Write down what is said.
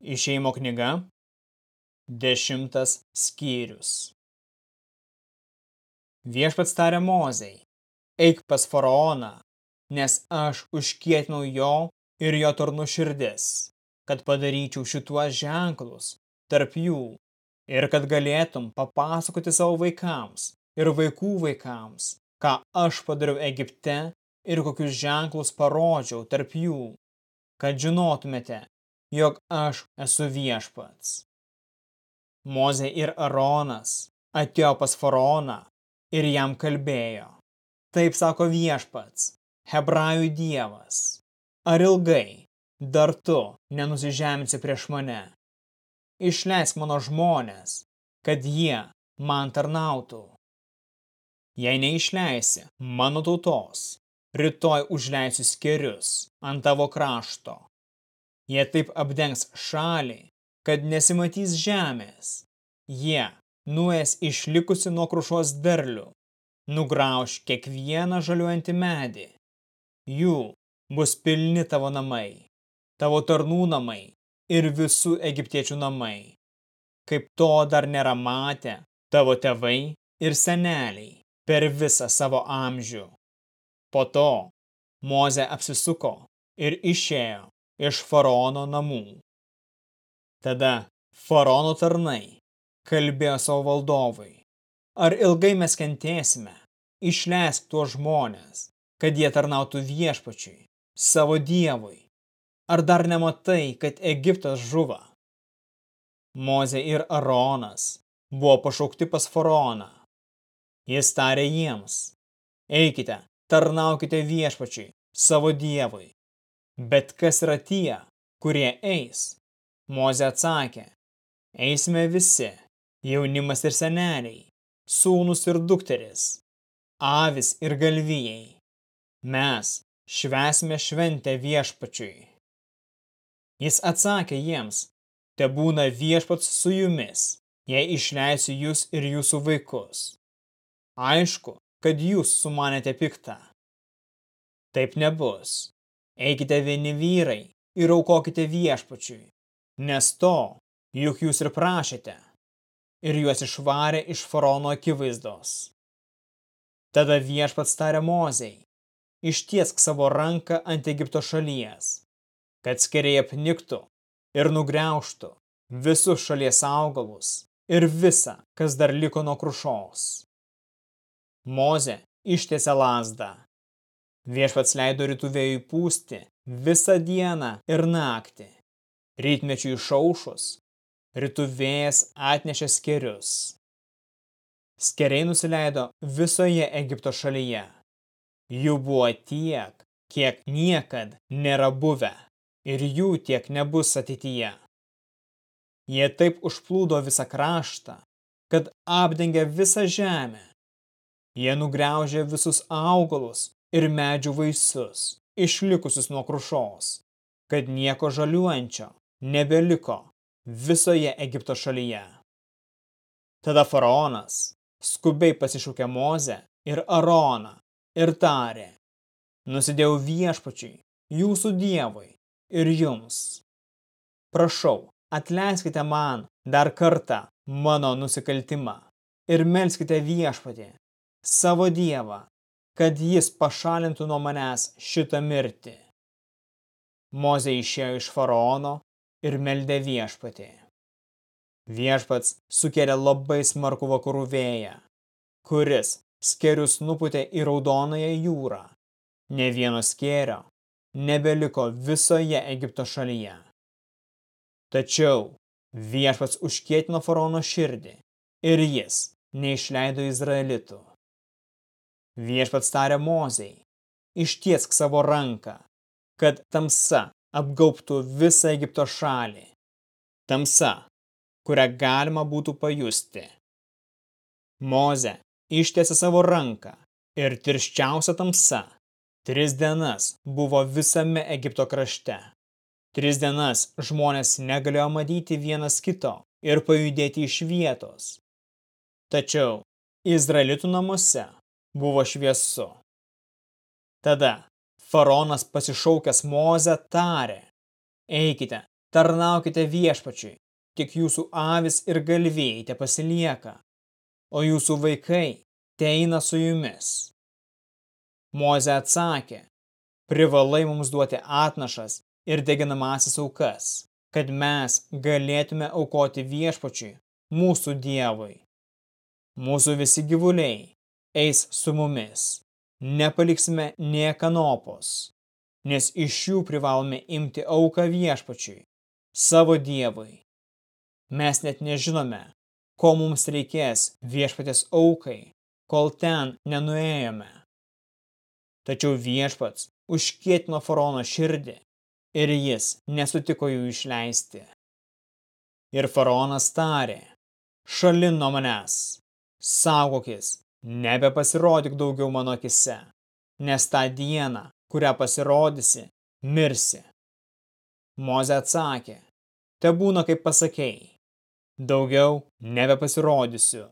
Išeimo knyga, dešimtas skyrius. Viešpats tarė Mozei, eik pas faraoną, nes aš užkietinau jo ir jo tarnų širdis, kad padaryčiau šituos ženklus tarp jų ir kad galėtum papasakoti savo vaikams ir vaikų vaikams, ką aš padariau Egipte ir kokius ženklus parodžiau tarp jų, kad žinotumėte, jog aš esu viešpats. Mozė ir Aronas atėjo pas faraoną ir jam kalbėjo. Taip sako viešpats, hebrajų dievas. Ar ilgai dar tu nenusižemsi prieš mane? Išleisk mano žmonės, kad jie man tarnautų. Jei neišleisi mano tautos, rytoj užleisiu skerius ant tavo krašto. Jie taip apdengs šalį, kad nesimatys žemės. Jie nuės išlikusi nuo krušos derlių, nugrauš kiekvieną žaliuojantį medį. Jų bus pilni tavo namai, tavo tarnų namai ir visų egiptiečių namai. Kaip to dar nėra matę tavo tėvai ir seneliai per visą savo amžių. Po to Moze apsisuko ir išėjo iš faraono namų. Tada faraono tarnai kalbėjo savo valdovui. Ar ilgai mes kentėsime? Išleisk tuos žmonės, kad jie tarnautų viešpačiui, savo dievui. Ar dar nematai, kad Egiptas žuva? Mozė ir Aronas buvo pašaukti pas faraoną. Jis tarė jiems, eikite, tarnaukite viešpačiui, savo dievui. Bet kas yra tie, kurie eis? Mozė atsakė, eisime visi, jaunimas ir seneliai, sūnus ir dukteris, avis ir galvijai. Mes švesime šventę viešpačiui. Jis atsakė jiems, te būna viešpats su jumis, jei išleisiu jūs ir jūsų vaikus. Aišku, kad jūs sumanėte piktą. Taip nebus. Eikite vieni vyrai ir aukokite viešpačiui, nes to juk jūs ir prašėte. Ir juos išvarė iš faraono akivaizdos. Tada viešpats tarė Mozei, ištiesk savo ranką ant Egipto šalies, kad skeriai apniktų ir nugriauštų visus šalies augalus ir visa, kas dar liko nuo krušos. Mozė ištiesė lasdą. Viešpats leido rytų vėjui pūsti visą dieną ir naktį. Rytmečių išaušus, rytų vėjas atnešė skerius. Skeriai nusileido visoje Egipto šalyje. Jų buvo tiek, kiek niekad nėra buvę ir jų tiek nebus ateityje. Jie taip užplūdo visą kraštą, kad apdengė visą žemę Jie nugriaužė visus augalus ir medžių vaisius, išlikusius nuo krušos, kad nieko žaliuojančio nebeliko visoje Egipto šalyje. Tada faraonas skubiai pasišūkė Mozę ir Aroną ir tarė, nusidėjau viešpačiui, jūsų dievui ir jums. Prašau, atleiskite man dar kartą mano nusikaltimą ir melskite viešpatį, savo dievą, kad jis pašalintų nuo manęs šitą mirtį. Mozė išėjo iš faraono ir meldė viešpatį. Viešpats sukėlė labai smarkų vakarų vėją, kuris skerius nuputė į raudonąją jūrą. Ne vieno skėrio nebeliko visoje Egipto šalyje. Tačiau viešpats užkietino faraono širdį ir jis neišleido izraelitų. Viešpats tarė Mozei, ištiesk savo ranką, kad tamsa apgaubtų visą Egipto šalį. Tamsa, kurią galima būtų pajusti. Moze ištiesė savo ranką ir tirščiausia tamsa tris dienas buvo visame Egipto krašte. Tris dienas žmonės negalėjo matyti vienas kito ir pajudėti iš vietos. Tačiau Izraelitų namuose buvo šviesu. Tada faraonas pasišaukęs Mozę tarė, eikite, tarnaukite viešpačiui, tik jūsų avis ir galvėjai te pasilieka, o jūsų vaikai teina su jumis. Moze atsakė, privalai mums duoti atnašas ir deginamasis aukas, kad mes galėtume aukoti viešpačiui, mūsų dievui. Mūsų visi gyvuliai eis su mumis, nepaliksime nie kanopos, nes iš jų privalome imti auką viešpačiui, savo dievui. Mes net nežinome, ko mums reikės viešpatės aukai, kol ten nenuėjome. Tačiau viešpats užkietino faraono širdį ir jis nesutiko jų išleisti. Ir faraonas tarė, šalin nuo manęs, saugokis, nebepasirodyk daugiau mano akise, nes tą dieną, kurią pasirodysi, mirsi. Moze atsakė, te būna kaip pasakėjai, daugiau nebepasirodysiu.